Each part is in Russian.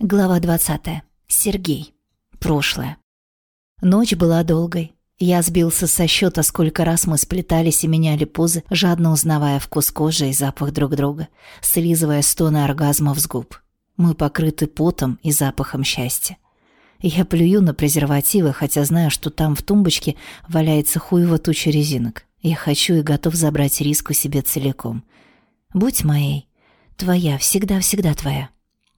Глава 20. Сергей. Прошлое. Ночь была долгой. Я сбился со счета, сколько раз мы сплетались и меняли позы, жадно узнавая вкус кожи и запах друг друга, слизывая стоны оргазмов с губ. Мы покрыты потом и запахом счастья. Я плюю на презервативы, хотя знаю, что там в тумбочке валяется хуево туча резинок. Я хочу и готов забрать риску себе целиком. Будь моей. Твоя, всегда-всегда твоя.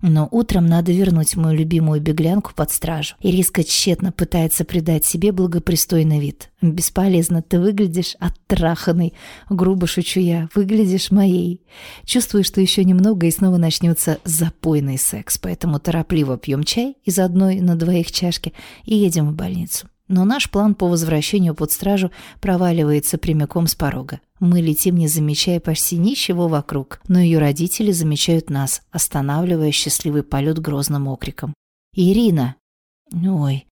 Но утром надо вернуть мою любимую беглянку под стражу. Ириска тщетно пытается придать себе благопристойный вид. «Бесполезно, ты выглядишь оттраханной». Грубо шучу я. «Выглядишь моей». Чувствую, что еще немного и снова начнется запойный секс, поэтому торопливо пьем чай из одной на двоих чашки и едем в больницу. Но наш план по возвращению под стражу проваливается прямиком с порога. Мы летим, не замечая почти ничего вокруг, но ее родители замечают нас, останавливая счастливый полет грозным окриком. «Ирина!» «Ой!»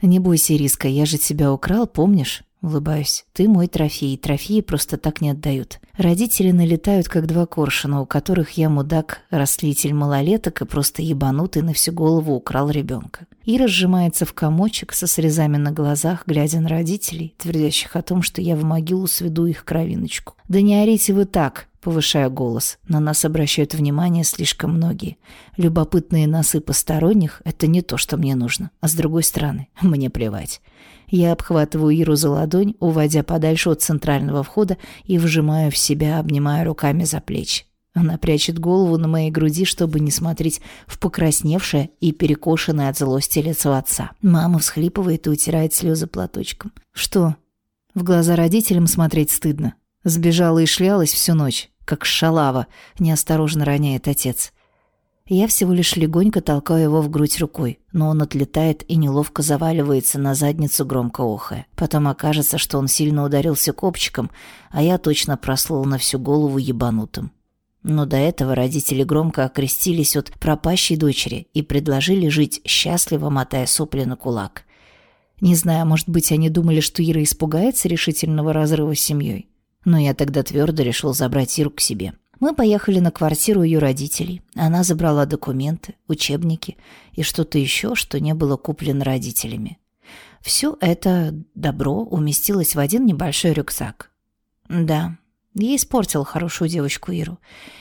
«Не бойся, Ириска, я же тебя украл, помнишь?» Улыбаюсь. «Ты мой трофей. Трофеи просто так не отдают. Родители налетают, как два коршуна, у которых я мудак, растлитель малолеток и просто ебанутый на всю голову украл ребенка. Ира сжимается в комочек со срезами на глазах, глядя на родителей, твердящих о том, что я в могилу сведу их кровиночку. «Да не орите вы так!» Повышая голос. На нас обращают внимание слишком многие. Любопытные носы посторонних — это не то, что мне нужно. А с другой стороны, мне плевать. Я обхватываю Иру за ладонь, уводя подальше от центрального входа и вжимаю в себя, обнимая руками за плечи. Она прячет голову на моей груди, чтобы не смотреть в покрасневшее и перекошенное от злости лицо отца. Мама всхлипывает и утирает слезы платочком. «Что?» В глаза родителям смотреть стыдно. Сбежала и шлялась всю ночь, как шалава, неосторожно роняет отец. Я всего лишь легонько толкаю его в грудь рукой, но он отлетает и неловко заваливается на задницу, громко охая. Потом окажется, что он сильно ударился копчиком, а я точно прослыл на всю голову ебанутым. Но до этого родители громко окрестились от пропащей дочери и предложили жить счастливо, мотая сопли на кулак. Не знаю, может быть, они думали, что Ира испугается решительного разрыва с семьей. Но я тогда твердо решил забрать Иру к себе. Мы поехали на квартиру ее родителей. Она забрала документы, учебники и что-то еще, что не было куплено родителями. Все это добро уместилось в один небольшой рюкзак. Да, я испортил хорошую девочку Иру.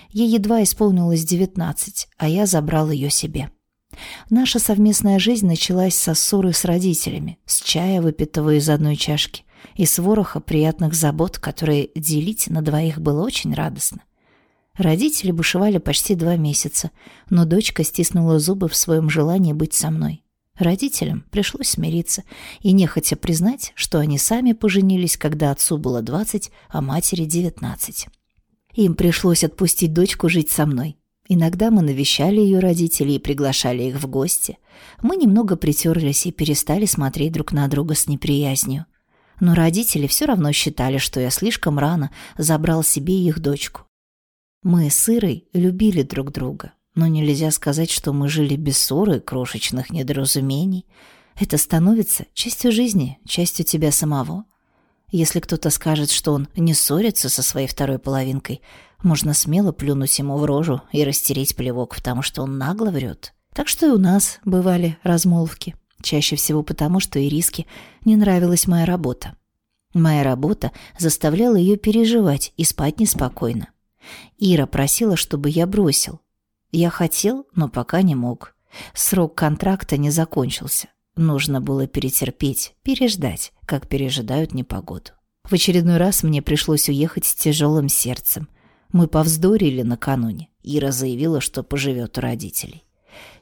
Ей едва исполнилось девятнадцать, а я забрал ее себе. Наша совместная жизнь началась со ссоры с родителями, с чая, выпитого из одной чашки, и с вороха приятных забот, которые делить на двоих было очень радостно. Родители бушевали почти два месяца, но дочка стиснула зубы в своем желании быть со мной. Родителям пришлось смириться и нехотя признать, что они сами поженились, когда отцу было двадцать, а матери девятнадцать. Им пришлось отпустить дочку жить со мной. Иногда мы навещали ее родителей и приглашали их в гости. Мы немного притерлись и перестали смотреть друг на друга с неприязнью. Но родители все равно считали, что я слишком рано забрал себе их дочку. Мы с Ирой любили друг друга, но нельзя сказать, что мы жили без ссоры и крошечных недоразумений. Это становится частью жизни, частью тебя самого. Если кто-то скажет, что он не ссорится со своей второй половинкой, можно смело плюнуть ему в рожу и растереть плевок, потому что он нагло врет. Так что и у нас бывали размолвки. Чаще всего потому, что Ириске не нравилась моя работа. Моя работа заставляла ее переживать и спать неспокойно. Ира просила, чтобы я бросил. Я хотел, но пока не мог. Срок контракта не закончился. Нужно было перетерпеть, переждать, как пережидают непогоду. В очередной раз мне пришлось уехать с тяжелым сердцем. Мы повздорили накануне. Ира заявила, что поживет у родителей.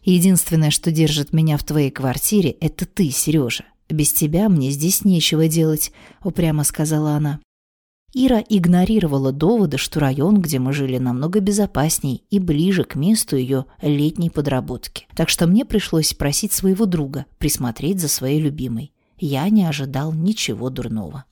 «Единственное, что держит меня в твоей квартире, это ты, Сережа. Без тебя мне здесь нечего делать», — упрямо сказала она. Ира игнорировала доводы, что район, где мы жили, намного безопасней и ближе к месту ее летней подработки. Так что мне пришлось просить своего друга присмотреть за своей любимой. Я не ожидал ничего дурного.